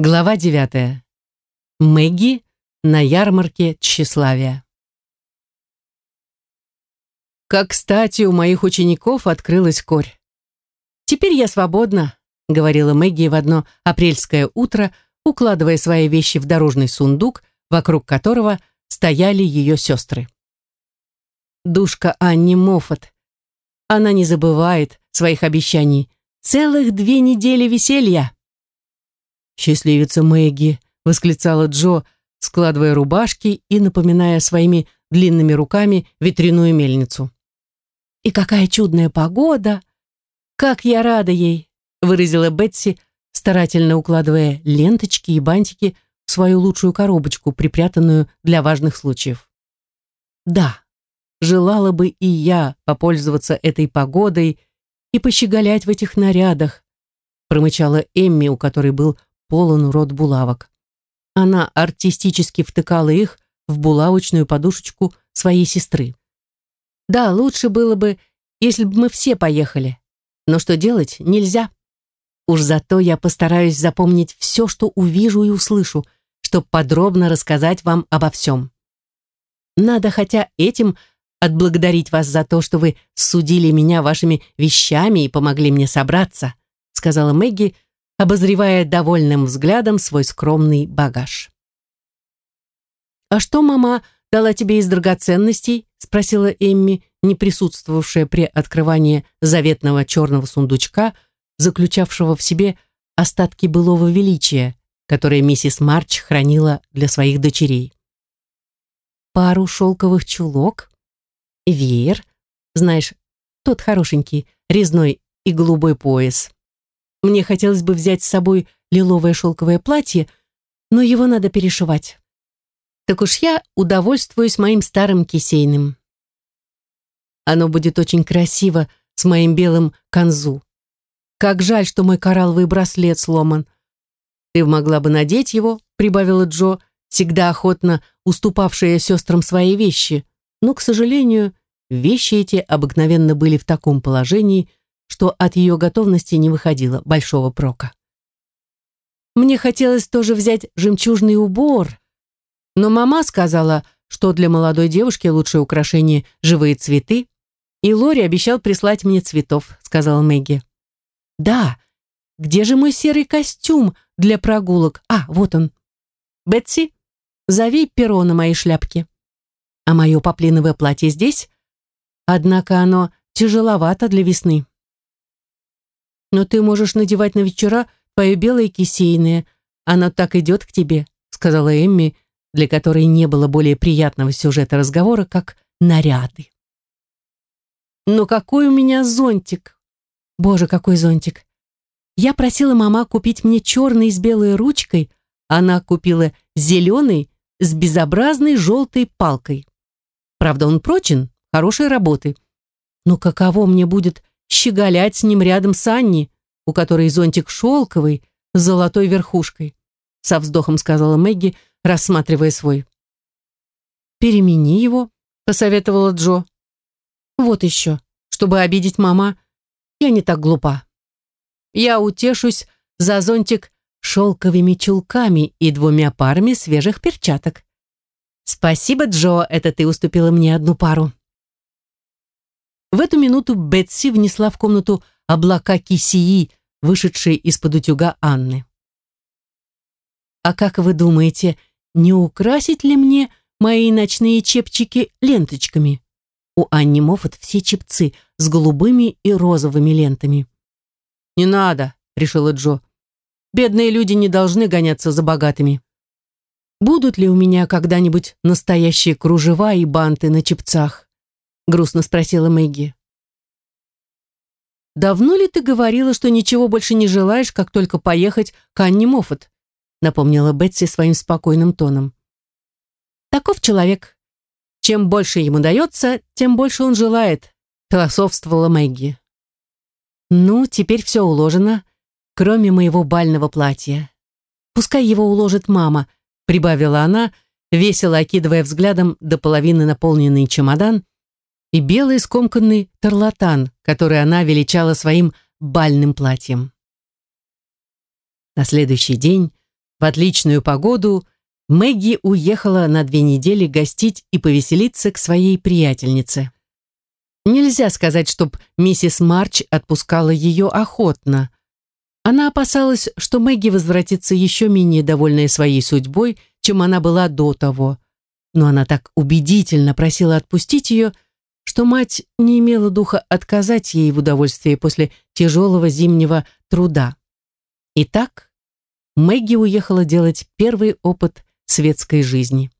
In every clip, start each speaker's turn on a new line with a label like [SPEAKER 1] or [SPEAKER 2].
[SPEAKER 1] Глава 9. Мэгги на ярмарке тщеславия. Как кстати, у моих учеников открылась корь. «Теперь я свободна», — говорила Мэгги в одно апрельское утро, укладывая свои вещи в дорожный сундук, вокруг которого стояли ее сестры. Душка Анни Моффат. Она не забывает своих обещаний. Целых две недели веселья. «Счастливица Мэгги!» — восклицала Джо, складывая рубашки и напоминая своими длинными руками ветряную мельницу. «И какая чудная погода! Как я рада ей!» — выразила Бетси, старательно укладывая ленточки и бантики в свою лучшую коробочку, припрятанную для важных случаев. «Да, желала бы и я попользоваться этой погодой и пощеголять в этих нарядах», промычала Эмми, у которой был полон рот булавок. Она артистически втыкала их в булавочную подушечку своей сестры. Да, лучше было бы, если бы мы все поехали. Но что делать, нельзя. Уж зато я постараюсь запомнить все, что увижу и услышу, чтобы подробно рассказать вам обо всем. Надо хотя этим отблагодарить вас за то, что вы судили меня вашими вещами и помогли мне собраться, сказала Мэгги, обозревая довольным взглядом свой скромный багаж. «А что мама дала тебе из драгоценностей?» спросила Эмми, не присутствовавшая при открывании заветного черного сундучка, заключавшего в себе остатки былого величия, которые миссис Марч хранила для своих дочерей. Пару шелковых чулок, веер, знаешь, тот хорошенький, резной и голубой пояс. Мне хотелось бы взять с собой лиловое шелковое платье, но его надо перешивать. Так уж я удовольствуюсь моим старым кисейным. Оно будет очень красиво с моим белым канзу. Как жаль, что мой коралловый браслет сломан. Ты могла бы надеть его, прибавила Джо, всегда охотно уступавшая сестрам свои вещи. Но, к сожалению, вещи эти обыкновенно были в таком положении, что от ее готовности не выходило большого прока. Мне хотелось тоже взять жемчужный убор, но мама сказала, что для молодой девушки лучшее украшение – живые цветы, и Лори обещал прислать мне цветов, сказала Мэгги. Да, где же мой серый костюм для прогулок? А, вот он. Бетси, зови перо на моей шляпке. А мое поплиновое платье здесь? Однако оно тяжеловато для весны. Но ты можешь надевать на вечера твое белое кисейное. Оно так идет к тебе», — сказала Эмми, для которой не было более приятного сюжета разговора, как наряды. «Но какой у меня зонтик!» «Боже, какой зонтик!» Я просила мама купить мне черный с белой ручкой, она купила зеленый с безобразной желтой палкой. Правда, он прочен, хорошей работы. Но каково мне будет щеголять с ним рядом с Анни, у которой зонтик шелковый с золотой верхушкой, со вздохом сказала Мэгги, рассматривая свой. «Перемени его», — посоветовала Джо. «Вот еще, чтобы обидеть мама, я не так глупа. Я утешусь за зонтик шелковыми чулками и двумя парами свежих перчаток. Спасибо, Джо, это ты уступила мне одну пару. В эту минуту Бетси внесла в комнату облака кисии, вышедшие из-под утюга Анны. «А как вы думаете, не украсить ли мне мои ночные чепчики ленточками?» У Анни Моффат все чепцы с голубыми и розовыми лентами. «Не надо», — решила Джо. «Бедные люди не должны гоняться за богатыми». «Будут ли у меня когда-нибудь настоящие кружева и банты на чепцах?» Грустно спросила Мэгги. «Давно ли ты говорила, что ничего больше не желаешь, как только поехать к Анне Моффат?» напомнила Бетси своим спокойным тоном. «Таков человек. Чем больше ему дается, тем больше он желает», философствовала Мэгги. «Ну, теперь все уложено, кроме моего бального платья. Пускай его уложит мама», прибавила она, весело окидывая взглядом до половины наполненный чемодан, и белый скомканный тарлатан, который она величала своим бальным платьем. На следующий день В отличную погоду Мэгги уехала на две недели гостить и повеселиться к своей приятельнице. Нельзя сказать, чтоб миссис Марч отпускала ее охотно. Она опасалась, что Мэгги возвратится еще менее довольная своей судьбой, чем она была до того. Но она так убедительно просила отпустить ее, что мать не имела духа отказать ей в удовольствии после тяжелого зимнего труда. Итак, Мэгги уехала делать первый опыт светской жизни.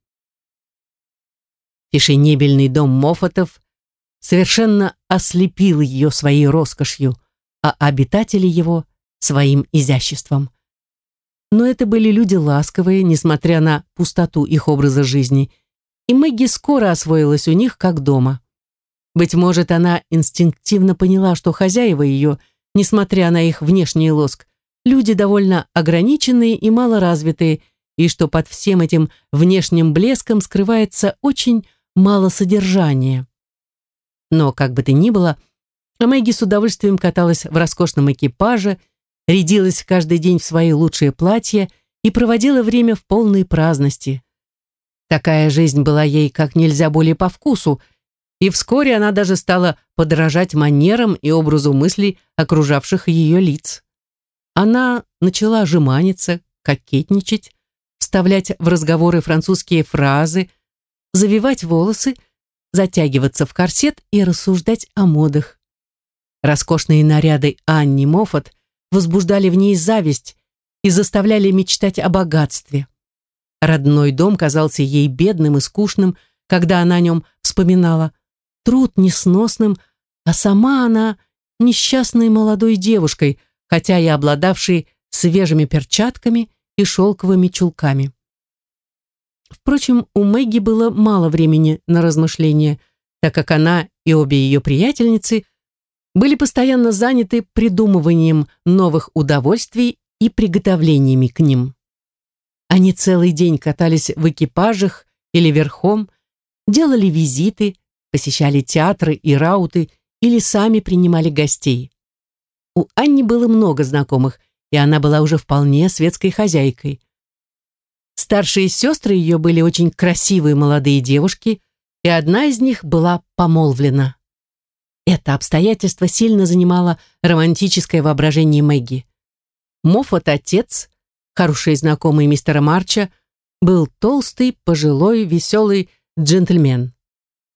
[SPEAKER 1] Фешенебельный дом Моффатов совершенно ослепил ее своей роскошью, а обитатели его — своим изяществом. Но это были люди ласковые, несмотря на пустоту их образа жизни, и Мэгги скоро освоилась у них как дома. Быть может, она инстинктивно поняла, что хозяева ее, несмотря на их внешний лоск, люди довольно ограниченные и малоразвитые, и что под всем этим внешним блеском скрывается очень мало содержания. Но, как бы то ни было, Мэгги с удовольствием каталась в роскошном экипаже, рядилась каждый день в свои лучшие платья и проводила время в полной праздности. Такая жизнь была ей как нельзя более по вкусу, и вскоре она даже стала подражать манерам и образу мыслей окружавших ее лиц. Она начала жеманиться, кокетничать, вставлять в разговоры французские фразы, завивать волосы, затягиваться в корсет и рассуждать о модах. Роскошные наряды Анни Моффат возбуждали в ней зависть и заставляли мечтать о богатстве. Родной дом казался ей бедным и скучным, когда она о нем вспоминала, труд несносным, а сама она несчастной молодой девушкой, хотя и обладавшей свежими перчатками и шелковыми чулками. Впрочем, у Мэгги было мало времени на размышления, так как она и обе ее приятельницы были постоянно заняты придумыванием новых удовольствий и приготовлениями к ним. Они целый день катались в экипажах или верхом, делали визиты, посещали театры и рауты или сами принимали гостей. У Анни было много знакомых, и она была уже вполне светской хозяйкой. Старшие сестры ее были очень красивые молодые девушки, и одна из них была помолвлена. Это обстоятельство сильно занимало романтическое воображение Мэгги. Моффат отец, хороший знакомый мистера Марча, был толстый, пожилой, веселый джентльмен.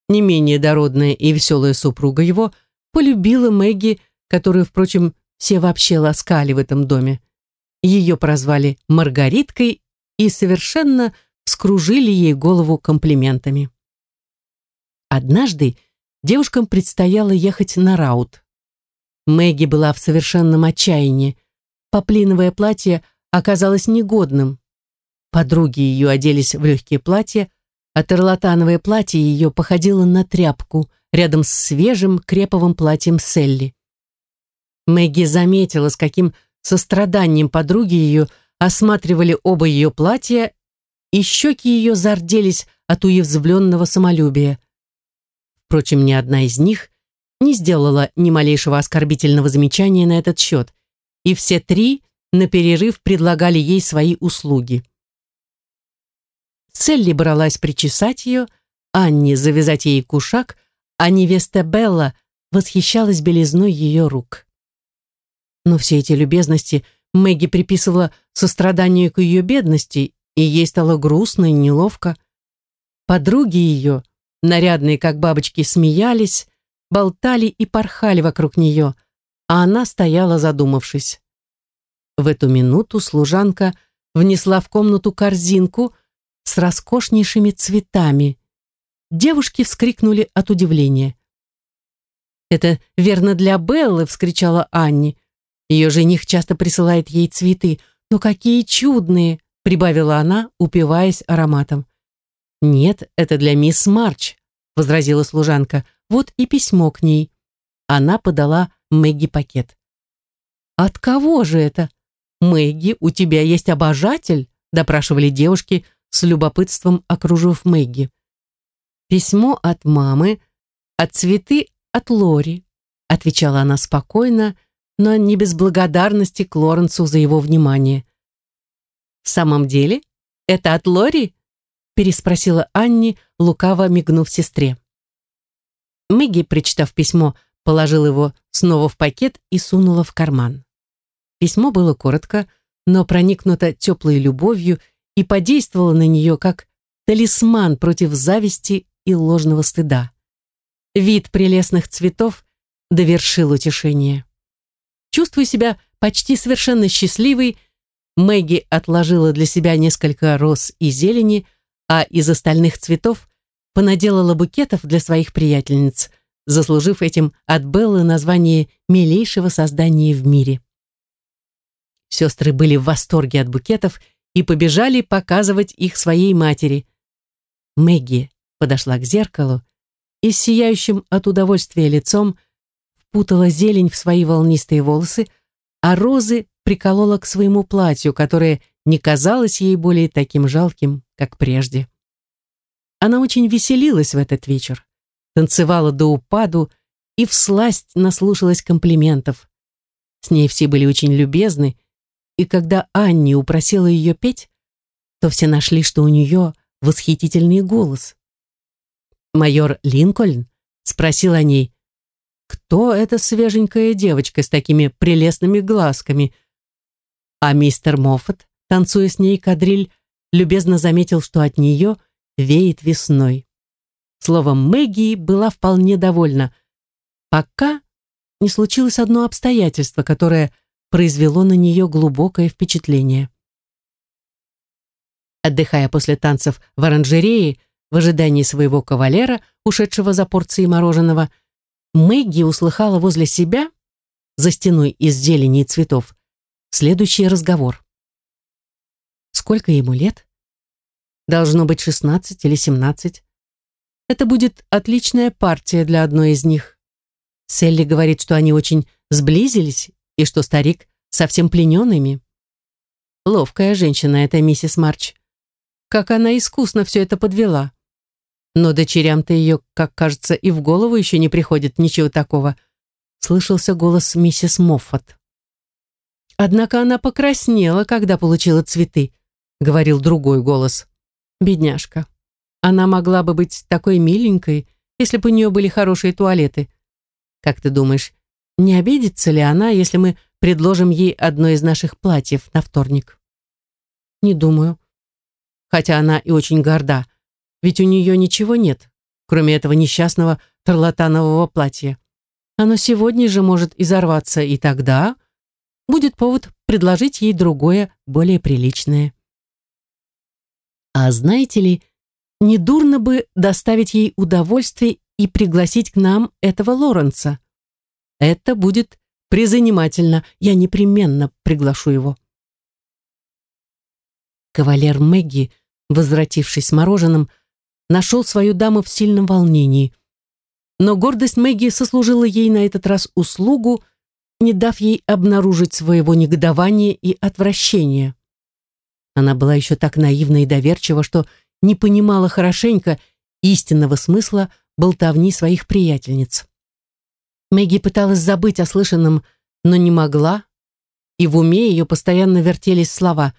[SPEAKER 1] Не менее дородная и веселая супруга его полюбила Мэгги, которую, впрочем, все вообще ласкали в этом доме. Ее прозвали Маргариткой и совершенно вскружили ей голову комплиментами. Однажды девушкам предстояло ехать на раут. Мэгги была в совершенном отчаянии. Поплиновое платье оказалось негодным. Подруги ее оделись в легкие платья, а терлатановое платье ее походило на тряпку рядом с свежим креповым платьем Селли. Мэгги заметила, с каким состраданием подруги ее осматривали оба ее платья, и щеки ее зарделись от уязвленного самолюбия. Впрочем, ни одна из них не сделала ни малейшего оскорбительного замечания на этот счет, и все три на перерыв предлагали ей свои услуги. Селли бралась причесать ее, Анне завязать ей кушак, а невеста Белла восхищалась белизной ее рук. Но все эти любезности Мэгги приписывала состраданию к ее бедности, и ей стало грустно и неловко. Подруги ее, нарядные как бабочки, смеялись, болтали и порхали вокруг нее, а она стояла задумавшись. В эту минуту служанка внесла в комнату корзинку с роскошнейшими цветами. Девушки вскрикнули от удивления. «Это верно для Беллы!» — вскричала Анни. Ее жених часто присылает ей цветы. Но какие чудные!» — прибавила она, упиваясь ароматом. «Нет, это для мисс Марч», — возразила служанка. «Вот и письмо к ней». Она подала Мэгги пакет. «От кого же это? Мэгги, у тебя есть обожатель?» — допрашивали девушки, с любопытством окружив Мэгги. «Письмо от мамы, а цветы от Лори», — отвечала она спокойно, — но не без благодарности к Лоренцу за его внимание. В самом деле? Это от Лори? переспросила Анни, лукаво мигнув сестре. Мэгги, прочитав письмо, положила его снова в пакет и сунула в карман. Письмо было коротко, но проникнуто теплой любовью и подействовало на нее как талисман против зависти и ложного стыда. Вид прелестных цветов довершил утешение. Чувствуя себя почти совершенно счастливой, Мэгги отложила для себя несколько роз и зелени, а из остальных цветов понаделала букетов для своих приятельниц, заслужив этим от Беллы название милейшего создания в мире. Сестры были в восторге от букетов и побежали показывать их своей матери. Мэгги подошла к зеркалу и с сияющим от удовольствия лицом впутала зелень в свои волнистые волосы, а розы приколола к своему платью, которое не казалось ей более таким жалким, как прежде. Она очень веселилась в этот вечер, танцевала до упаду и всласть наслушалась комплиментов. С ней все были очень любезны, и когда Анни упросила ее петь, то все нашли, что у нее восхитительный голос. Майор Линкольн спросил о ней, кто эта свеженькая девочка с такими прелестными глазками. А мистер Моффат, танцуя с ней кадриль, любезно заметил, что от нее веет весной. Словом, Мэгги была вполне довольна, пока не случилось одно обстоятельство, которое произвело на нее глубокое впечатление. Отдыхая после танцев в оранжерее, в ожидании своего кавалера, ушедшего за порцией мороженого, Мэгги услыхала возле себя, за стеной из зелени и цветов, следующий разговор. Сколько ему лет? Должно быть шестнадцать или семнадцать. Это будет отличная партия для одной из них. Селли говорит, что они очень сблизились и что старик совсем плененными. Ловкая женщина эта миссис Марч. Как она искусно все это подвела. Но дочерям-то ее, как кажется, и в голову еще не приходит ничего такого. Слышался голос миссис Моффат. Однако она покраснела, когда получила цветы, говорил другой голос. Бедняжка. Она могла бы быть такой миленькой, если бы у нее были хорошие туалеты. Как ты думаешь, не обидится ли она, если мы предложим ей одно из наших платьев на вторник? Не думаю. Хотя она и очень горда. Ведь у нее ничего нет, кроме этого несчастного тарлатанового платья. Оно сегодня же может изорваться, и тогда будет повод предложить ей другое, более приличное. А знаете ли, недурно бы доставить ей удовольствие и пригласить к нам этого Лоренца. Это будет призанимательно, я непременно приглашу его. Кавалер Мэгги, возвратившись с мороженым, нашел свою даму в сильном волнении. Но гордость Мэгги сослужила ей на этот раз услугу, не дав ей обнаружить своего негодования и отвращения. Она была еще так наивна и доверчива, что не понимала хорошенько истинного смысла болтовни своих приятельниц. Мэгги пыталась забыть о слышанном, но не могла, и в уме ее постоянно вертелись слова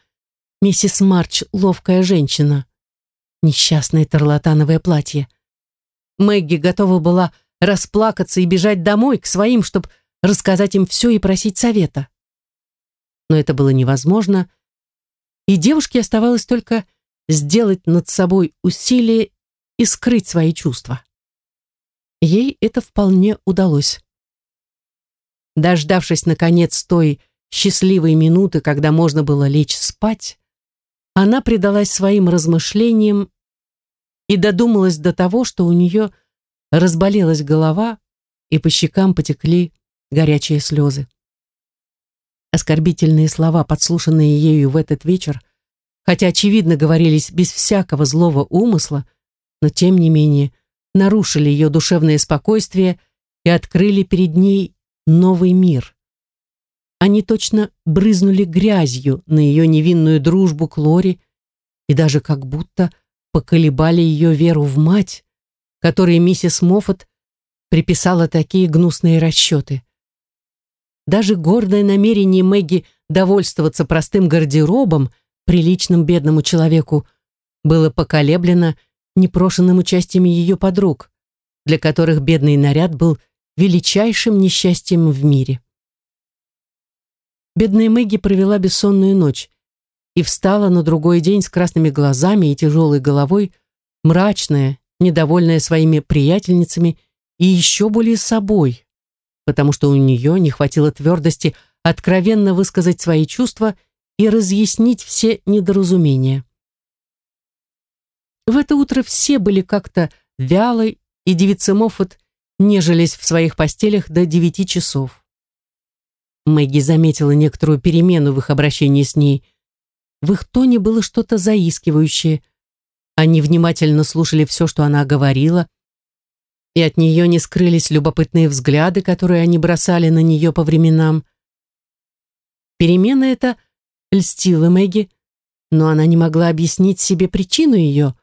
[SPEAKER 1] «Миссис Марч — ловкая женщина», Несчастное тарлатановое платье. Мэгги готова была расплакаться и бежать домой к своим, чтобы рассказать им все и просить совета. Но это было невозможно, и девушке оставалось только сделать над собой усилие и скрыть свои чувства. Ей это вполне удалось. Дождавшись, наконец, той счастливой минуты, когда можно было лечь спать, она предалась своим размышлениям и додумалась до того, что у нее разболелась голова и по щекам потекли горячие слезы. Оскорбительные слова, подслушанные ею в этот вечер, хотя очевидно говорились без всякого злого умысла, но тем не менее нарушили ее душевное спокойствие и открыли перед ней новый мир. Они точно брызнули грязью на ее невинную дружбу к Лори и даже как будто поколебали ее веру в мать, которой миссис Моффат приписала такие гнусные расчеты. Даже гордое намерение Мэгги довольствоваться простым гардеробом приличным бедному человеку, было поколеблено непрошенным участием ее подруг, для которых бедный наряд был величайшим несчастьем в мире. Бедная Мэгги провела бессонную ночь и встала на другой день с красными глазами и тяжелой головой, мрачная, недовольная своими приятельницами и еще более собой, потому что у нее не хватило твердости откровенно высказать свои чувства и разъяснить все недоразумения. В это утро все были как-то вялы, и девицы Моффат нежились в своих постелях до девяти часов. Мэгги заметила некоторую перемену в их обращении с ней. В их тоне было что-то заискивающее. Они внимательно слушали все, что она говорила, и от нее не скрылись любопытные взгляды, которые они бросали на нее по временам. Перемена эта льстила Мэгги, но она не могла объяснить себе причину ее,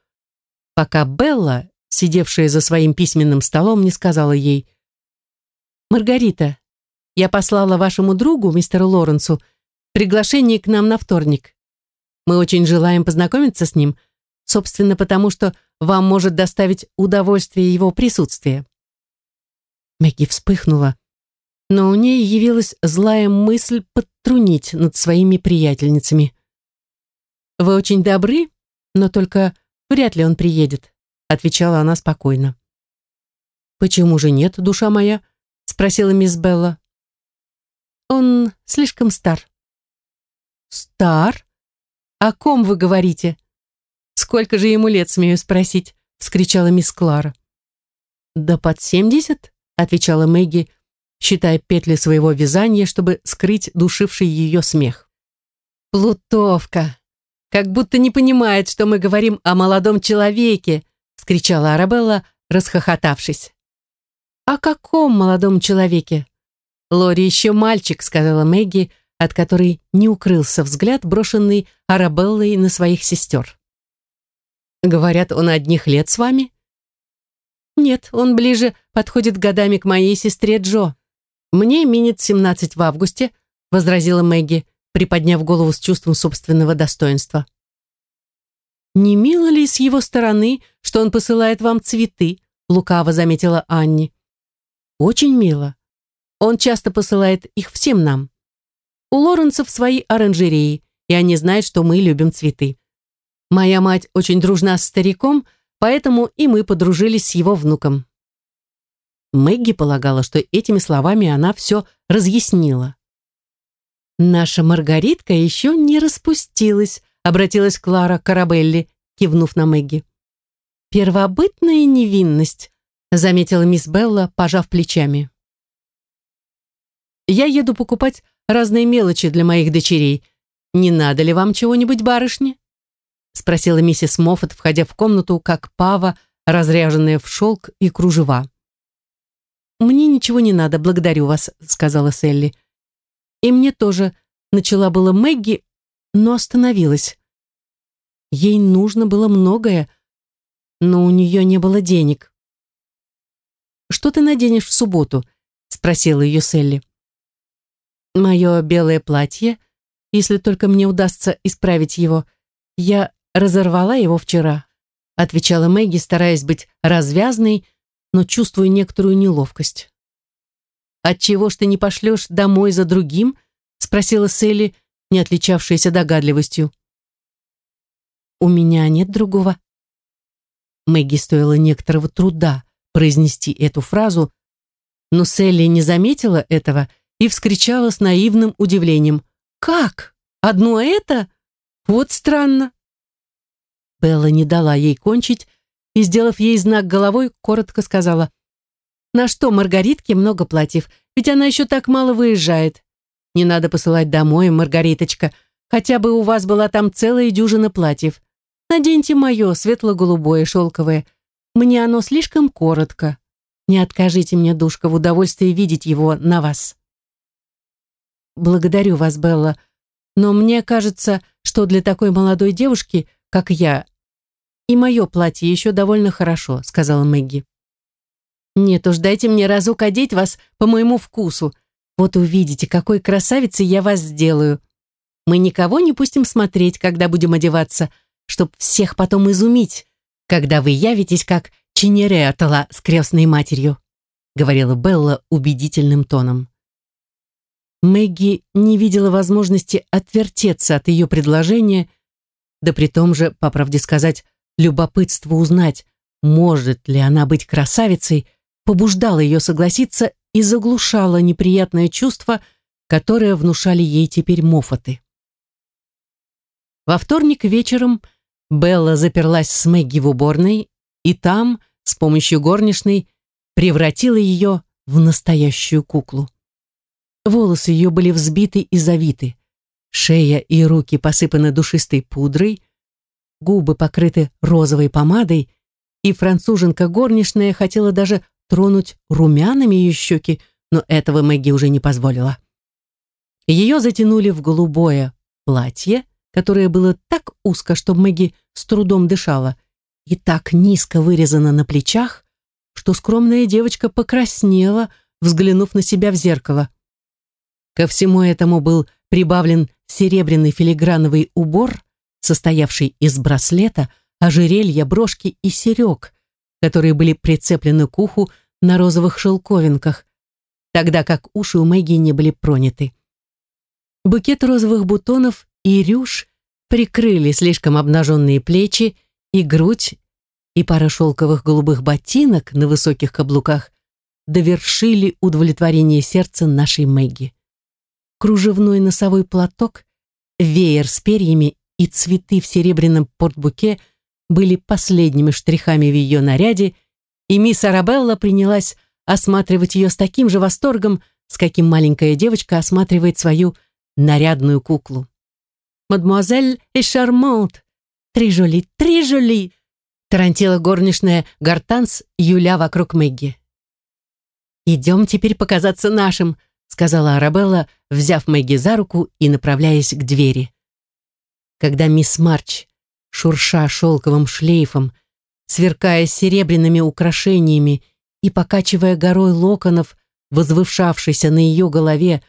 [SPEAKER 1] пока Белла, сидевшая за своим письменным столом, не сказала ей «Маргарита, я послала вашему другу, мистеру Лоренсу, приглашение к нам на вторник. Мы очень желаем познакомиться с ним, собственно, потому что вам может доставить удовольствие его присутствие». Мэгги вспыхнула, но у ней явилась злая мысль подтрунить над своими приятельницами. «Вы очень добры, но только Вряд ли он приедет, отвечала она спокойно. Почему же нет, душа моя? спросила мисс Белла. Он слишком стар. Стар? О ком вы говорите? Сколько же ему лет, смею спросить, вскричала мисс Клара. Да под семьдесят, отвечала Мэгги, считая петли своего вязания, чтобы скрыть душивший ее смех. «Плутовка!» как будто не понимает, что мы говорим о молодом человеке», вскричала Арабелла, расхохотавшись. «О каком молодом человеке?» «Лори еще мальчик», сказала Мэгги, от которой не укрылся взгляд, брошенный Арабеллой на своих сестер. «Говорят, он одних лет с вами?» «Нет, он ближе подходит годами к моей сестре Джо. Мне минет семнадцать в августе», возразила Мэгги приподняв голову с чувством собственного достоинства. «Не мило ли с его стороны, что он посылает вам цветы?» лукаво заметила Анни. «Очень мило. Он часто посылает их всем нам. У Лоренцев свои оранжереи, и они знают, что мы любим цветы. Моя мать очень дружна с стариком, поэтому и мы подружились с его внуком». Мэгги полагала, что этими словами она все разъяснила. «Наша Маргаритка еще не распустилась», обратилась Клара Карабелли, кивнув на Мэгги. «Первобытная невинность», заметила мисс Белла, пожав плечами. «Я еду покупать разные мелочи для моих дочерей. Не надо ли вам чего-нибудь, барышни?» спросила миссис Моффат, входя в комнату, как пава, разряженная в шелк и кружева. «Мне ничего не надо, благодарю вас», сказала Селли. И мне тоже начала было Мэгги, но остановилась. Ей нужно было многое, но у нее не было денег. «Что ты наденешь в субботу?» — спросила ее Селли. «Мое белое платье, если только мне удастся исправить его. Я разорвала его вчера», — отвечала Мэгги, стараясь быть развязной, но чувствуя некоторую неловкость. «Отчего ж ты не пошлешь домой за другим?» спросила Селли, не отличавшаяся догадливостью. «У меня нет другого». Мэгги стоило некоторого труда произнести эту фразу, но Селли не заметила этого и вскричала с наивным удивлением. «Как? Одно это? Вот странно!» Белла не дала ей кончить и, сделав ей знак головой, коротко сказала, на что Маргаритке много платьев, ведь она еще так мало выезжает. Не надо посылать домой, Маргариточка, хотя бы у вас была там целая дюжина платьев. Наденьте мое, светло-голубое, шелковое. Мне оно слишком коротко. Не откажите мне, душка, в удовольствии видеть его на вас. Благодарю вас, Белла, но мне кажется, что для такой молодой девушки, как я, и мое платье еще довольно хорошо, сказала Мэгги. «Нет уж, дайте мне разок одеть вас по моему вкусу. Вот увидите, какой красавицей я вас сделаю». Мы никого не пустим смотреть, когда будем одеваться, чтоб всех потом изумить, когда вы явитесь как Чинереатала с крестной матерью», говорила Белла убедительным тоном. Мэгги не видела возможности отвертеться от ее предложения, да при том же, по правде сказать, любопытство узнать, может ли она быть красавицей, побуждало ее согласиться и заглушало неприятное чувство, которое внушали ей теперь мофоты. Во вторник вечером Белла заперлась с Мэгги в уборной и там, с помощью горничной, превратила ее в настоящую куклу. Волосы ее были взбиты и завиты, шея и руки посыпаны душистой пудрой, губы покрыты розовой помадой, и француженка горничная хотела даже тронуть румянами ее щеки, но этого Мэгги уже не позволила. Ее затянули в голубое платье, которое было так узко, что Мэгги с трудом дышала, и так низко вырезано на плечах, что скромная девочка покраснела, взглянув на себя в зеркало. Ко всему этому был прибавлен серебряный филиграновый убор, состоявший из браслета, ожерелья, брошки и серег, которые были прицеплены к уху на розовых шелковинках, тогда как уши у Мэгги не были проняты. Букет розовых бутонов и рюш прикрыли слишком обнаженные плечи и грудь, и пара шелковых голубых ботинок на высоких каблуках довершили удовлетворение сердца нашей Мэгги. Кружевной носовой платок, веер с перьями и цветы в серебряном портбуке были последними штрихами в ее наряде, и мисс Арабелла принялась осматривать ее с таким же восторгом, с каким маленькая девочка осматривает свою нарядную куклу. «Мадемуазель и шармант! Три жоли, три жоли!» тарантила горничная Гартанс, юля вокруг Мэгги. «Идем теперь показаться нашим», сказала Арабелла, взяв Мэгги за руку и направляясь к двери. Когда мисс Марч, шурша шелковым шлейфом, сверкая серебряными украшениями и покачивая горой локонов, возвышавшейся на ее голове,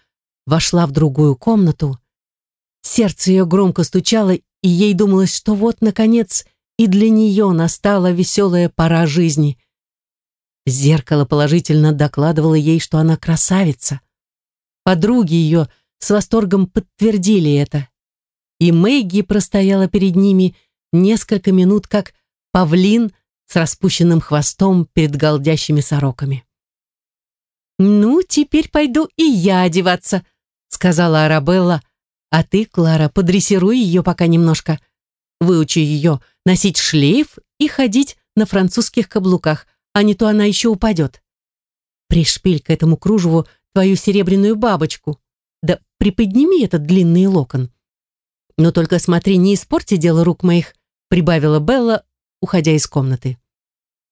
[SPEAKER 1] вошла в другую комнату, сердце ее громко стучало, и ей думалось, что вот, наконец, и для нее настала веселая пора жизни. Зеркало положительно докладывало ей, что она красавица. Подруги ее с восторгом подтвердили это. И Мэгги простояла перед ними несколько минут, как павлин с распущенным хвостом перед голдящими сороками. «Ну, теперь пойду и я одеваться», — сказала Арабелла, «а ты, Клара, подрессируй ее пока немножко. Выучи ее носить шлейф и ходить на французских каблуках, а не то она еще упадет. Пришпиль к этому кружеву твою серебряную бабочку. Да приподними этот длинный локон. Но только смотри, не испорти дело рук моих, прибавила Белла, уходя из комнаты.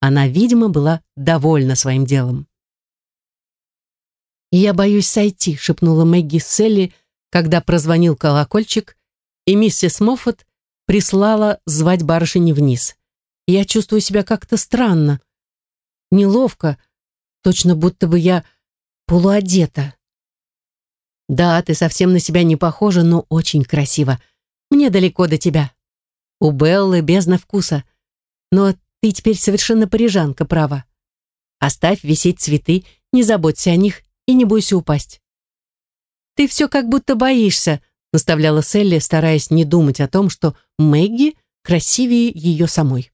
[SPEAKER 1] Она, видимо, была довольна своим делом. «Я боюсь сойти», — шепнула Мэгги Селли, когда прозвонил колокольчик, и миссис Моффат прислала звать барышни вниз. «Я чувствую себя как-то странно, неловко, точно будто бы я полуодета. Да, ты совсем на себя не похожа, но очень красиво. Мне далеко до тебя. У Беллы бездна вкуса. Но ты теперь совершенно парижанка, право. Оставь висеть цветы, не заботься о них и не бойся упасть. Ты все как будто боишься, наставляла Селли, стараясь не думать о том, что Мэгги красивее ее самой.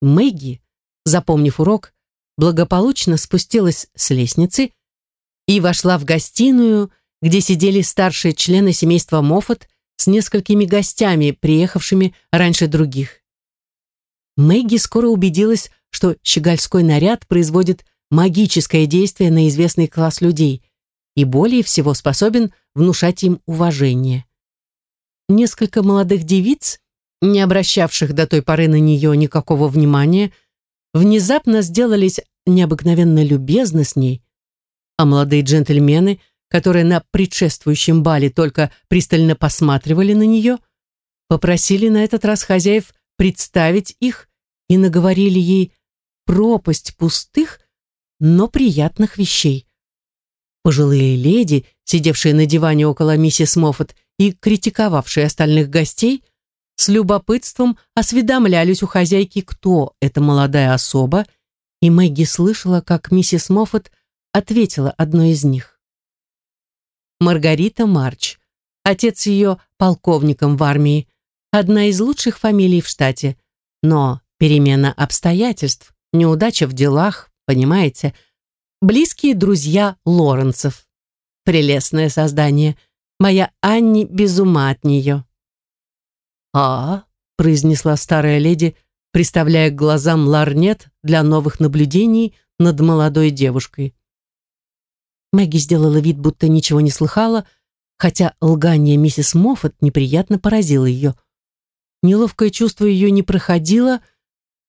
[SPEAKER 1] Мэгги, запомнив урок, благополучно спустилась с лестницы и вошла в гостиную, где сидели старшие члены семейства Моффат с несколькими гостями, приехавшими раньше других. Мэгги скоро убедилась, что щегольской наряд производит магическое действие на известный класс людей и более всего способен внушать им уважение. Несколько молодых девиц, не обращавших до той поры на нее никакого внимания, внезапно сделались необыкновенно любезны с ней, а молодые джентльмены, которые на предшествующем бале только пристально посматривали на нее, попросили на этот раз хозяев представить их и наговорили ей пропасть пустых, но приятных вещей. Пожилые леди, сидевшие на диване около миссис Моффат и критиковавшие остальных гостей, с любопытством осведомлялись у хозяйки, кто эта молодая особа, и Мэгги слышала, как миссис Моффат ответила одной из них. Маргарита Марч, отец ее полковником в армии, одна из лучших фамилий в штате, но перемена обстоятельств, неудача в делах, понимаете, близкие друзья Лоренцев. Прелестное создание. Моя Анни без ума от нее. «А?» — произнесла старая леди, приставляя к глазам ларнет для новых наблюдений над молодой девушкой. Мэгги сделала вид, будто ничего не слыхала, хотя лгание миссис Моффат неприятно поразило ее. Неловкое чувство ее не проходило,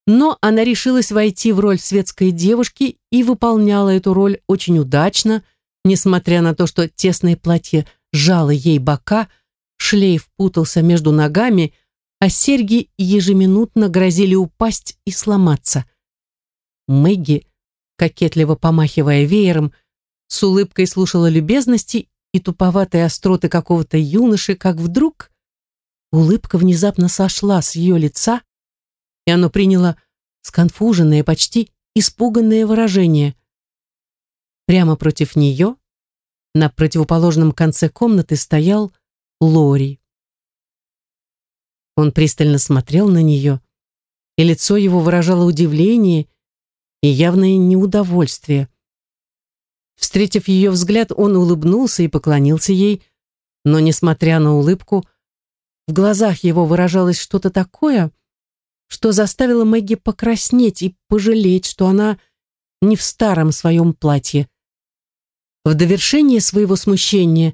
[SPEAKER 1] но она решилась войти в роль светской девушки и выполняла эту роль очень удачно, несмотря на то, что тесное платье жало ей бока, шлейф путался между ногами, а серьги ежеминутно грозили упасть и сломаться. Мэгги, кокетливо помахивая веером, с улыбкой слушала любезности и туповатые остроты какого-то юноши, как вдруг улыбка внезапно сошла с ее лица, и оно приняло сконфуженное, почти испуганное выражение. Прямо против нее, на противоположном конце комнаты, стоял Лори. Он пристально смотрел на нее, и лицо его выражало удивление и явное неудовольствие. Встретив ее взгляд, он улыбнулся и поклонился ей, но, несмотря на улыбку, в глазах его выражалось что-то такое, что заставило Мэгги покраснеть и пожалеть, что она не в старом своем платье. В довершение своего смущения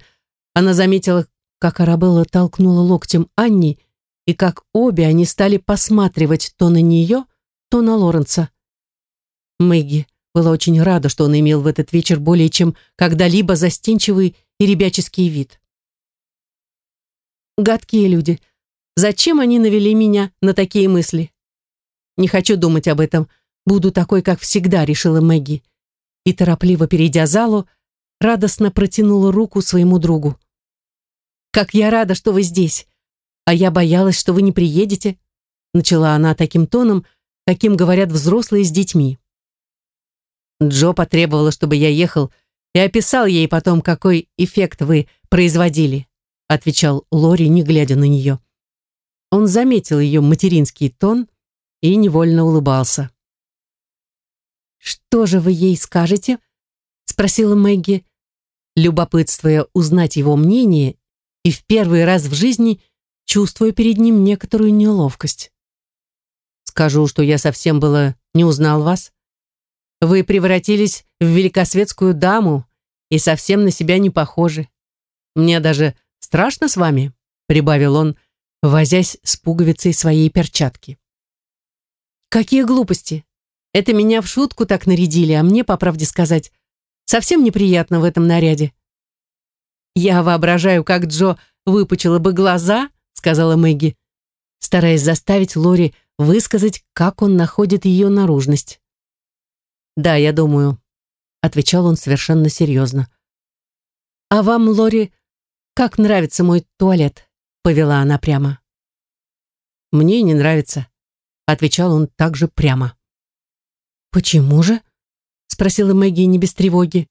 [SPEAKER 1] она заметила, как Арабелла толкнула локтем Анни, и как обе они стали посматривать то на нее, то на Лоренца. Мэгги была очень рада, что он имел в этот вечер более чем когда-либо застенчивый и ребяческий вид. Гадкие люди. Зачем они навели меня на такие мысли? Не хочу думать об этом. Буду такой, как всегда, решила Мэгги. И, торопливо перейдя залу, радостно протянула руку своему другу. «Как я рада, что вы здесь! А я боялась, что вы не приедете», начала она таким тоном, каким говорят взрослые с детьми. Джо потребовала, чтобы я ехал, и описал ей потом, какой эффект вы производили, отвечал Лори, не глядя на нее. Он заметил ее материнский тон и невольно улыбался. «Что же вы ей скажете?» спросила Мэгги, любопытствуя узнать его мнение и в первый раз в жизни чувствуя перед ним некоторую неловкость. «Скажу, что я совсем было не узнал вас», вы превратились в великосветскую даму и совсем на себя не похожи. Мне даже страшно с вами», — прибавил он, возясь с пуговицей своей перчатки. «Какие глупости! Это меня в шутку так нарядили, а мне, по правде сказать, совсем неприятно в этом наряде». «Я воображаю, как Джо выпучила бы глаза», — сказала Мэгги, стараясь заставить Лори высказать, как он находит ее наружность. «Да, я думаю», — отвечал он совершенно серьезно. «А вам, Лори, как нравится мой туалет?» — повела она прямо. «Мне не нравится», — отвечал он также прямо. «Почему же?» — спросила Мэгги не без тревоги.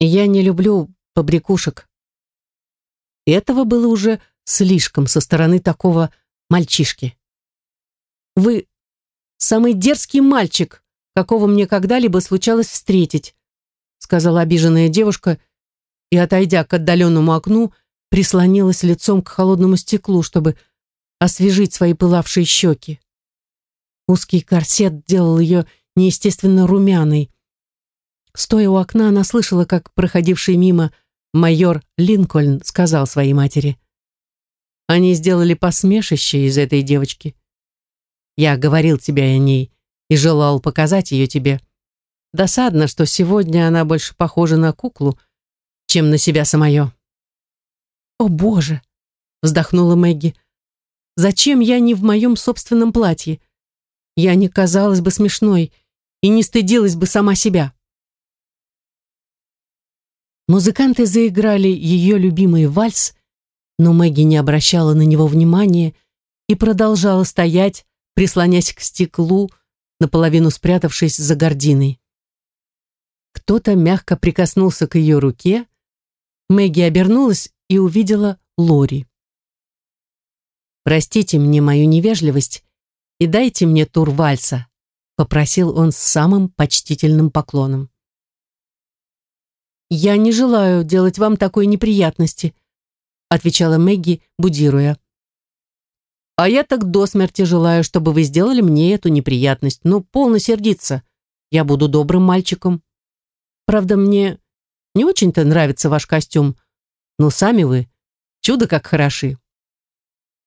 [SPEAKER 1] «Я не люблю побрякушек». Этого было уже слишком со стороны такого мальчишки. «Вы самый дерзкий мальчик», какого мне когда-либо случалось встретить», сказала обиженная девушка и, отойдя к отдаленному окну, прислонилась лицом к холодному стеклу, чтобы освежить свои пылавшие щеки. Узкий корсет делал ее неестественно румяной. Стоя у окна, она слышала, как проходивший мимо майор Линкольн сказал своей матери. «Они сделали посмешище из этой девочки. Я говорил тебе о ней и желал показать ее тебе. Досадно, что сегодня она больше похожа на куклу, чем на себя самое. «О, Боже!» — вздохнула Мэгги. «Зачем я не в моем собственном платье? Я не казалась бы смешной и не стыдилась бы сама себя». Музыканты заиграли ее любимый вальс, Но Мэгги не обращала на него внимания и продолжала стоять, прислонясь к стеклу, наполовину спрятавшись за гординой. Кто-то мягко прикоснулся к ее руке. Мэгги обернулась и увидела Лори. «Простите мне мою невежливость и дайте мне тур вальса», попросил он с самым почтительным поклоном. «Я не желаю делать вам такой неприятности», отвечала Мэгги, будируя. «А я так до смерти желаю, чтобы вы сделали мне эту неприятность. Ну, полно сердиться. Я буду добрым мальчиком. Правда, мне не очень-то нравится ваш костюм, но сами вы чудо как хороши».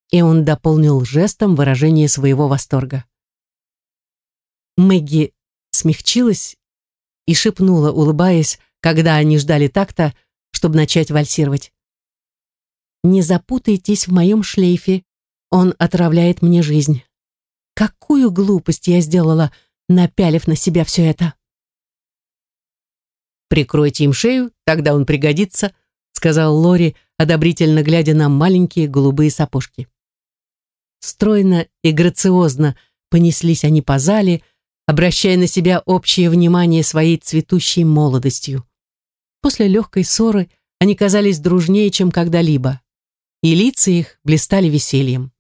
[SPEAKER 1] И он дополнил жестом выражение своего восторга. Мэгги смягчилась и шепнула, улыбаясь, когда они ждали такта, чтобы начать вальсировать. «Не запутайтесь в моем шлейфе, он отравляет мне жизнь. Какую глупость я сделала, напялив на себя все это!» «Прикройте им шею, тогда он пригодится», сказал Лори, одобрительно глядя на маленькие голубые сапожки. Стройно и грациозно понеслись они по зале, обращая на себя общее внимание своей цветущей молодостью. После легкой ссоры они казались дружнее, чем когда-либо, и лица их блистали весельем.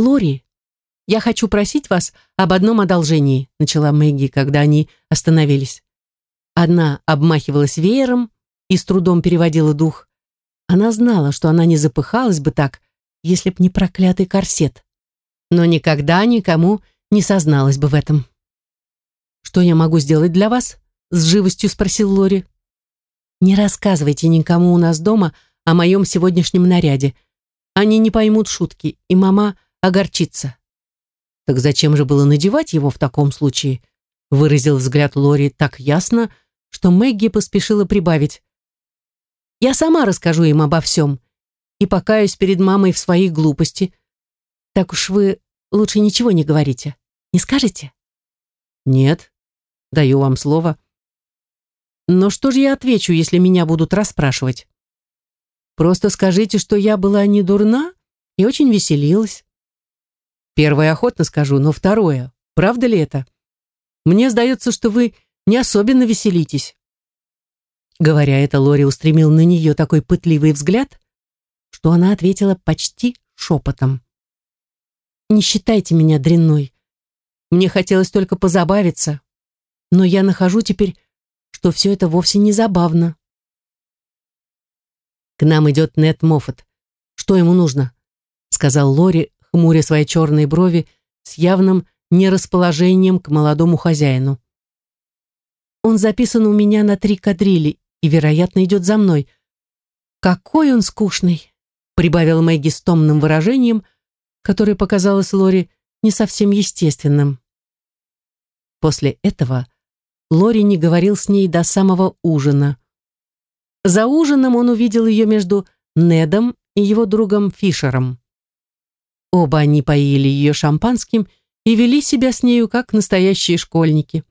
[SPEAKER 1] «Лори, я хочу просить вас об одном одолжении», начала Мэгги, когда они остановились. Одна обмахивалась веером и с трудом переводила дух. Она знала, что она не запыхалась бы так, если б не проклятый корсет. Но никогда никому не созналась бы в этом. «Что я могу сделать для вас?» с живостью спросил Лори. «Не рассказывайте никому у нас дома о моем сегодняшнем наряде. Они не поймут шутки, и мама огорчится». «Так зачем же было надевать его в таком случае?» выразил взгляд Лори так ясно, что Мэгги поспешила прибавить. «Я сама расскажу им обо всем и покаюсь перед мамой в своей глупости. Так уж вы лучше ничего не говорите. Не скажете? Нет. Даю вам слово. Но что же я отвечу, если меня будут расспрашивать? Просто скажите, что я была не дурна и очень веселилась. Первое охотно скажу, но второе. Правда ли это? Мне сдается, что вы не особенно веселитесь. Говоря это, Лори устремил на нее такой пытливый взгляд, что она ответила почти шепотом. «Не считайте меня дрянной. Мне хотелось только позабавиться, но я нахожу теперь, что все это вовсе не забавно. «К нам идет Нет Моффат. Что ему нужно?» сказал Лори, хмуря свои черные брови с явным нерасположением к молодому хозяину. «Он записан у меня на три кадрили и, вероятно, идет за мной. Какой он скучный!» прибавила Мэгги с томным выражением, которое показалось Лори не совсем естественным. После этого Лори не говорил с ней до самого ужина. За ужином он увидел ее между Недом и его другом Фишером. Оба они поили ее шампанским и вели себя с нею как настоящие школьники.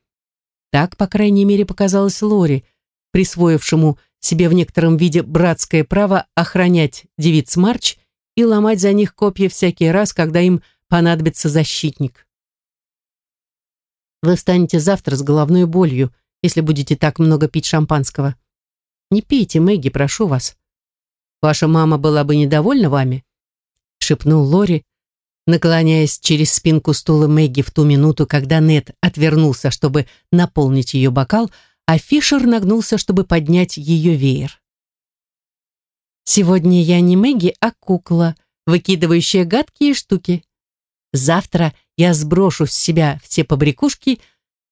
[SPEAKER 1] Так, по крайней мере, показалось Лори, присвоившему себе в некотором виде братское право охранять девиц Марч и ломать за них копья всякий раз, когда им понадобится защитник. Вы встанете завтра с головной болью, если будете так много пить шампанского. Не пейте, Мэгги, прошу вас. Ваша мама была бы недовольна вами, шепнул Лори, наклоняясь через спинку стула Мэгги в ту минуту, когда Нед отвернулся, чтобы наполнить ее бокал, а Фишер нагнулся, чтобы поднять ее веер. «Сегодня я не Мэгги, а кукла, выкидывающая гадкие штуки. Завтра я сброшу с себя все побрякушки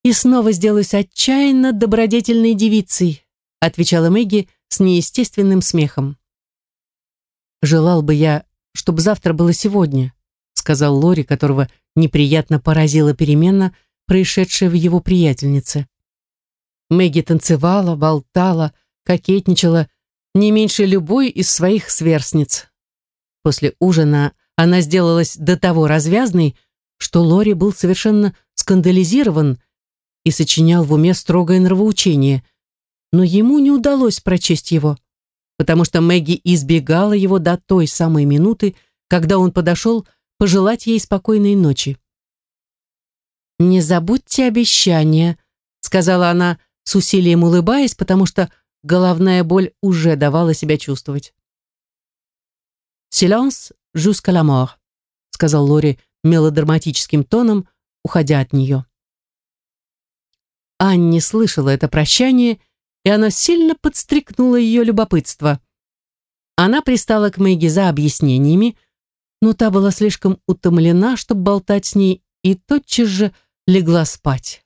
[SPEAKER 1] и снова сделаюсь отчаянно добродетельной девицей, отвечала Мэгги с неестественным смехом. Желал бы я, чтобы завтра было сегодня, сказал Лори, которого неприятно поразила перемена, происшедшая в его приятельнице. Мэгги танцевала, болтала, кокетничала не меньше любой из своих сверстниц. После ужина она сделалась до того развязной, что Лори был совершенно скандализирован и сочинял в уме строгое нравоучение, но ему не удалось прочесть его. потому что Мэгги избегала его до той самой минуты, когда он подошел пожелать ей спокойной ночи. «Не забудьте обещание», — сказала она, с усилием улыбаясь, потому что головная боль уже давала себя чувствовать. «Silence jusqu'à la mort», — сказал Лори мелодраматическим тоном, уходя от нее. Анни слышала это прощание, и оно сильно подстрекнуло ее любопытство. Она пристала к Мэгги за объяснениями, но та была слишком утомлена, чтобы болтать с ней, и тотчас же легла спать.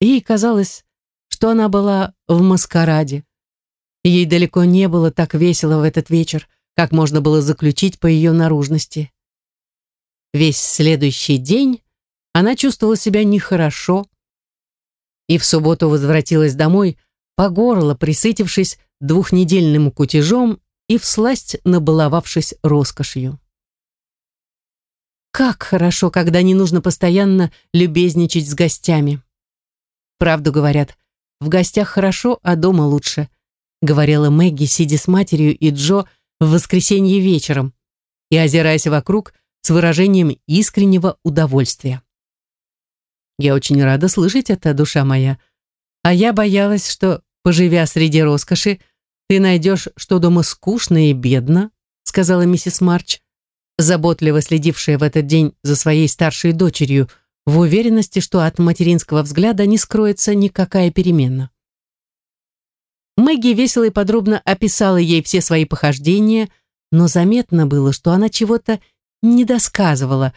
[SPEAKER 1] Ей казалось, что она была в маскараде. Ей далеко не было так весело в этот вечер, как можно было заключить по ее наружности. Весь следующий день она чувствовала себя нехорошо и в субботу возвратилась домой, по горло присытившись двухнедельным кутежом и всласть набаловавшись роскошью. Как хорошо, когда не нужно постоянно любезничать с гостями. Правду говорят, в гостях хорошо, а дома лучше, говорила Мэгги, сидя с матерью и Джо в воскресенье вечером и озираясь вокруг с выражением искреннего удовольствия. Я очень рада слышать это, душа моя. А я боялась, что, поживя среди роскоши, ты найдешь, что дома скучно и бедно, сказала миссис Марч, заботливо следившая в этот день за своей старшей дочерью, в уверенности, что от материнского взгляда не скроется никакая перемена. Мэгги весело и подробно описала ей все свои похождения, но заметно было, что она чего-то не досказывала,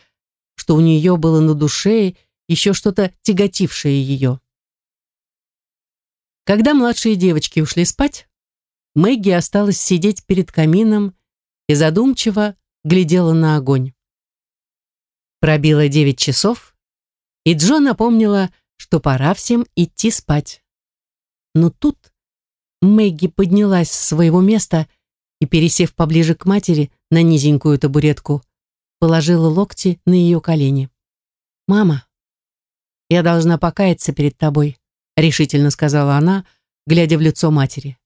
[SPEAKER 1] что у нее было на душе еще что-то тяготившее ее. Когда младшие девочки ушли спать, Мэгги осталась сидеть перед камином и задумчиво глядела на огонь. Пробило девять часов, и Джо напомнила, что пора всем идти спать. Но тут Мэгги поднялась с своего места и, пересев поближе к матери на низенькую табуретку, положила локти на ее колени. «Мама, я должна покаяться перед тобой», решительно сказала она, глядя в лицо матери.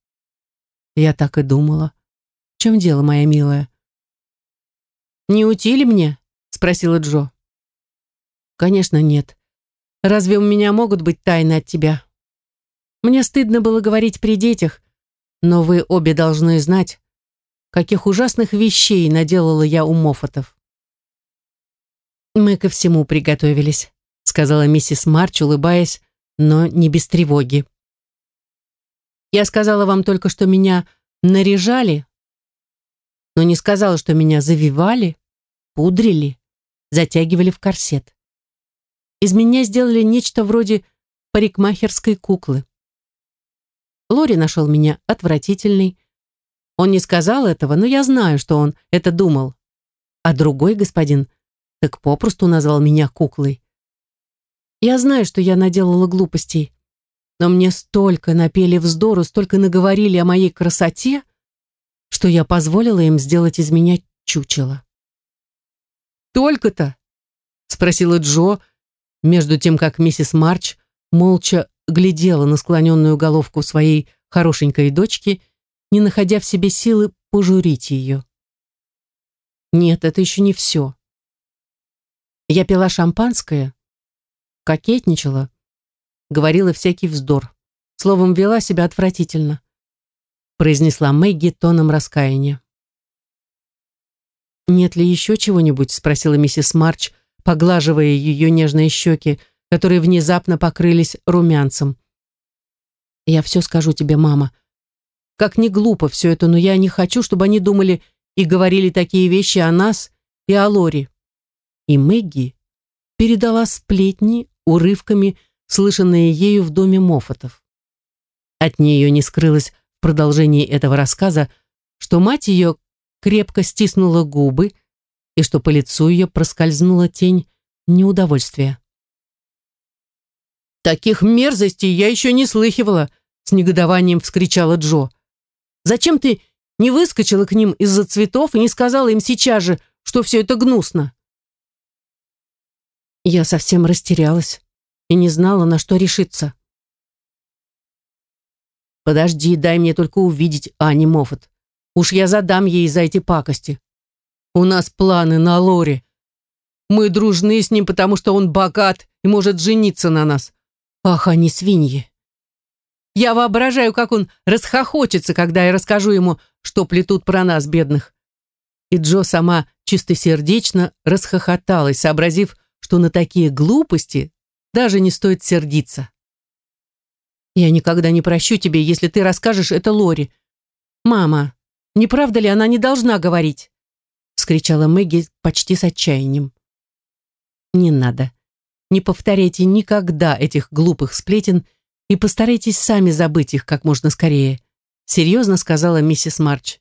[SPEAKER 1] Я так и думала. В чем дело, моя милая? «Не утили мне?» спросила Джо. «Конечно, нет. Разве у меня могут быть тайны от тебя? Мне стыдно было говорить при детях, но вы обе должны знать, каких ужасных вещей наделала я у Моффатов. Мы ко всему приготовились сказала миссис Марч, улыбаясь, но не без тревоги. Я сказала вам только, что меня наряжали, но не сказала, что меня завивали, пудрили, затягивали в корсет. Из меня сделали нечто вроде парикмахерской куклы. Лори нашел меня отвратительной. Он не сказал этого, но я знаю, что он это думал. А другой господин так попросту назвал меня куклой. Я знаю, что я наделала глупостей, но мне столько напели вздору, столько наговорили о моей красоте, что я позволила им сделать из меня чучело. «Только-то?» — спросила Джо, между тем, как миссис Марч молча глядела на склоненную головку своей хорошенькой дочки, не находя в себе силы пожурить ее. Нет, это еще не все. Я пила шампанское, кокетничала, говорила всякий вздор. Словом, вела себя отвратительно, произнесла Мэгги тоном раскаяния. «Нет ли еще чего-нибудь?» — спросила миссис Марч, поглаживая ее нежные щеки, которые внезапно покрылись румянцем. «Я все скажу тебе, мама. Как не глупо все это, но я не хочу, чтобы они думали и говорили такие вещи о нас и о Лори». И Мэгги передала сплетни урывками, слышанные ею в доме Моффатов. От нее не скрылось в продолжении этого рассказа, что мать ее крепко стиснула губы и что по лицу ее проскользнула тень неудовольствия. «Таких мерзостей я еще не слыхивала!» с негодованием вскричала Джо. «Зачем ты не выскочила к ним из-за цветов и не сказала им сейчас же, что все это гнусно?» Я совсем растерялась и не знала, на что решиться. Подожди, дай мне только увидеть Ани Моффат. Уж я задам ей за эти пакости. У нас планы на Лоре. Мы дружны с ним, потому что он богат и может жениться на нас. Ах, они свиньи. Я воображаю, как он расхохочется, когда я расскажу ему, что плетут про нас, бедных. И Джо сама чистосердечно расхохоталась, сообразив, что на такие глупости даже не стоит сердиться. «Я никогда не прощу тебе, если ты расскажешь это Лори. Мама, не правда ли она не должна говорить?» вскричала Мэгги почти с отчаянием. «Не надо. Не повторяйте никогда этих глупых сплетен и постарайтесь сами забыть их как можно скорее», серьезно сказала миссис Марч.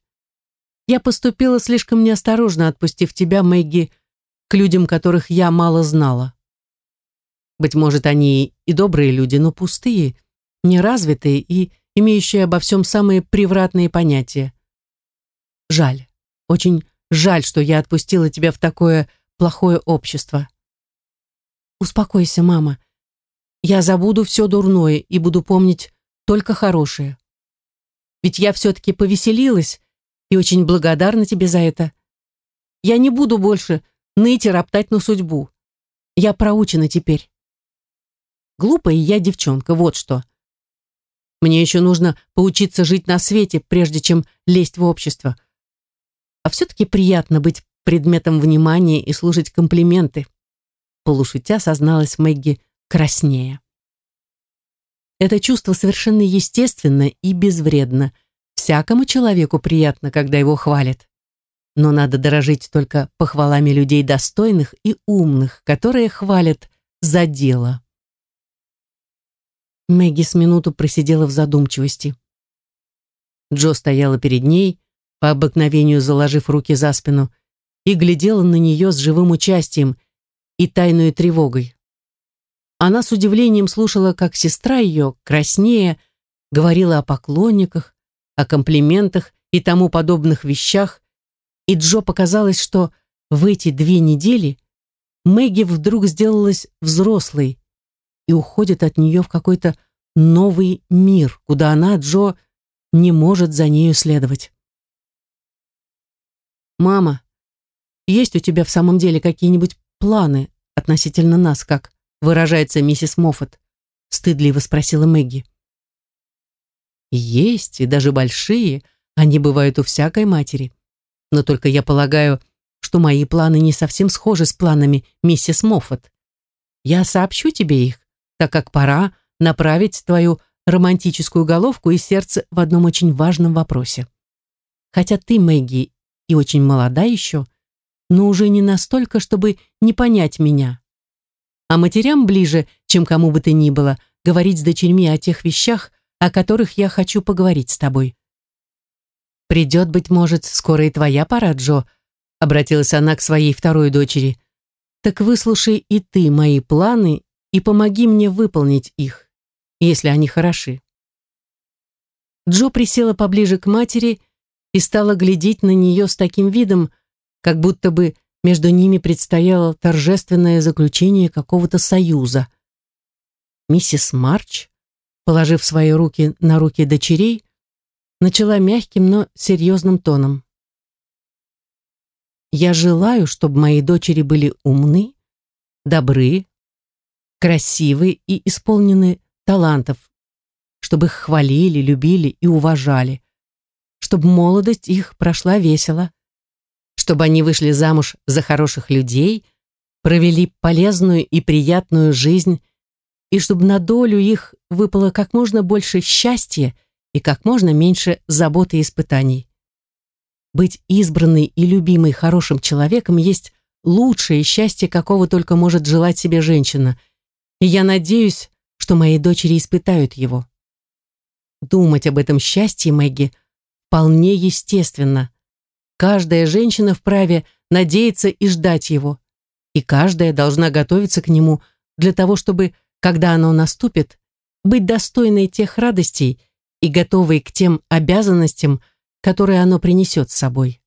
[SPEAKER 1] «Я поступила слишком неосторожно, отпустив тебя, Мэгги, к людям, которых я мало знала. Быть может, они и добрые люди, но пустые, неразвитые и имеющие обо всем самые превратные понятия. Жаль, очень жаль, что я отпустила тебя в такое плохое общество. Успокойся, мама. Я забуду все дурное и буду помнить только хорошее. Ведь я все-таки повеселилась и очень благодарна тебе за это. Я не буду больше ныть и роптать на судьбу. Я проучена теперь. Глупая я девчонка, вот что. Мне еще нужно поучиться жить на свете, прежде чем лезть в общество. А все-таки приятно быть предметом внимания и слушать комплименты. Полушутя созналась Мэгги краснее. Это чувство совершенно естественно и безвредно. Всякому человеку приятно, когда его хвалят. Но надо дорожить только похвалами людей достойных и умных, которые хвалят за дело. Мэгги с минуту просидела в задумчивости. Джо стояла перед ней, по обыкновению заложив руки за спину, и глядела на нее с живым участием и тайной тревогой. Она с удивлением слушала, как сестра ее, краснее, говорила о поклонниках, о комплиментах и тому подобных вещах, и Джо показалось, что в эти две недели Мэгги вдруг сделалась взрослой и уходит от нее в какой-то новый мир, куда она, Джо, не может за нею следовать. «Мама, есть у тебя в самом деле какие-нибудь планы относительно нас, как выражается миссис Моффат?» стыдливо спросила Мэгги. «Есть, и даже большие, они бывают у всякой матери. Но только я полагаю, что мои планы не совсем схожи с планами миссис Моффат. Я сообщу тебе их, так как пора направить твою романтическую головку и сердце в одном очень важном вопросе. Хотя ты, Мэгги, и очень молода еще, но уже не настолько, чтобы не понять меня а матерям ближе, чем кому бы то ни было, говорить с дочерьми о тех вещах, о которых я хочу поговорить с тобой. «Придет, быть может, скоро и твоя пора, Джо», обратилась она к своей второй дочери. «Так выслушай и ты мои планы и помоги мне выполнить их, если они хороши». Джо присела поближе к матери и стала глядеть на нее с таким видом, как будто бы между ними предстояло торжественное заключение какого-то союза. Миссис Марч, положив свои руки на руки дочерей, начала мягким, но серьезным тоном. «Я желаю, чтобы мои дочери были умны, добры, красивы и исполнены талантов, чтобы их хвалили, любили и уважали, чтобы молодость их прошла весело, чтобы они вышли замуж за хороших людей, провели полезную и приятную жизнь, и чтобы на долю их выпало как можно больше счастья и как можно меньше забот и испытаний. Быть избранной и любимой хорошим человеком есть лучшее счастье, какого только может желать себе женщина, и я надеюсь, что мои дочери испытают его. Думать об этом счастье, Мэгги, вполне естественно, Каждая женщина вправе надеяться и ждать его, и каждая должна готовиться к нему для того, чтобы, когда оно наступит, быть достойной тех радостей и готовой к тем обязанностям, которые оно принесет с собой.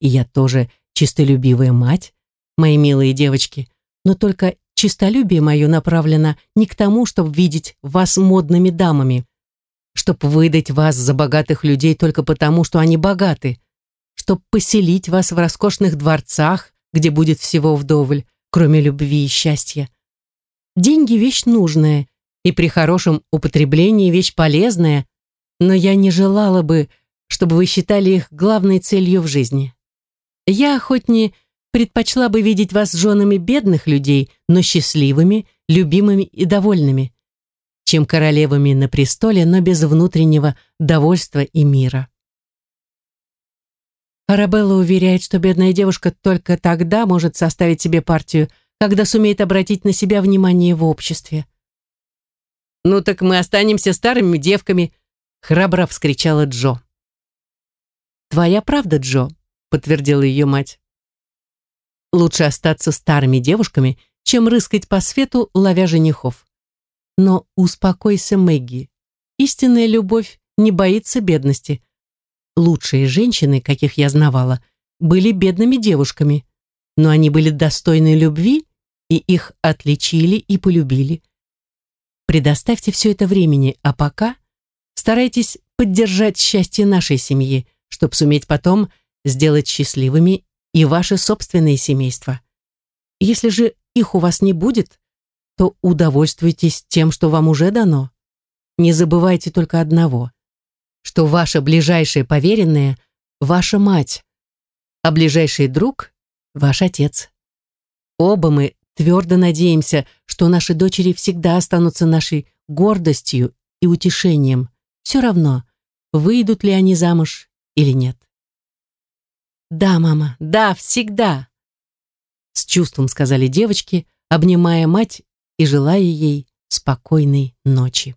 [SPEAKER 1] И я тоже чистолюбивая мать, мои милые девочки, но только чистолюбие мое направлено не к тому, чтобы видеть вас модными дамами. Чтоб выдать вас за богатых людей только потому, что они богаты, чтоб поселить вас в роскошных дворцах, где будет всего вдоволь, кроме любви и счастья. Деньги — вещь нужная, и при хорошем употреблении вещь полезная, но я не желала бы, чтобы вы считали их главной целью в жизни. Я хоть не предпочла бы видеть вас женами бедных людей, но счастливыми, любимыми и довольными, чем королевами на престоле, но без внутреннего довольства и мира. Арабелла уверяет, что бедная девушка только тогда может составить себе партию, когда сумеет обратить на себя внимание в обществе. «Ну так мы останемся старыми девками», — храбро вскричала Джо. «Твоя правда, Джо», — подтвердила ее мать. «Лучше остаться старыми девушками, чем рыскать по свету, ловя женихов. Но успокойся, Мэгги. Истинная любовь не боится бедности. Лучшие женщины, каких я знавала, были бедными девушками, но они были достойны любви, и их отличили и полюбили. Предоставьте все это времени, а пока старайтесь поддержать счастье нашей семьи, чтобы суметь потом сделать счастливыми и ваше собственное семейство. Если же их у вас не будет, то удовольствуйтесь тем, что вам уже дано. Не забывайте только одного, что ваша ближайшая поверенная – ваша мать, а ближайший друг – ваш отец. Оба мы твердо надеемся, что наши дочери всегда останутся нашей гордостью и утешением, все равно, выйдут ли они замуж или нет. «Да, мама, да, всегда!» С чувством сказали девочки, обнимая мать и желая ей спокойной ночи.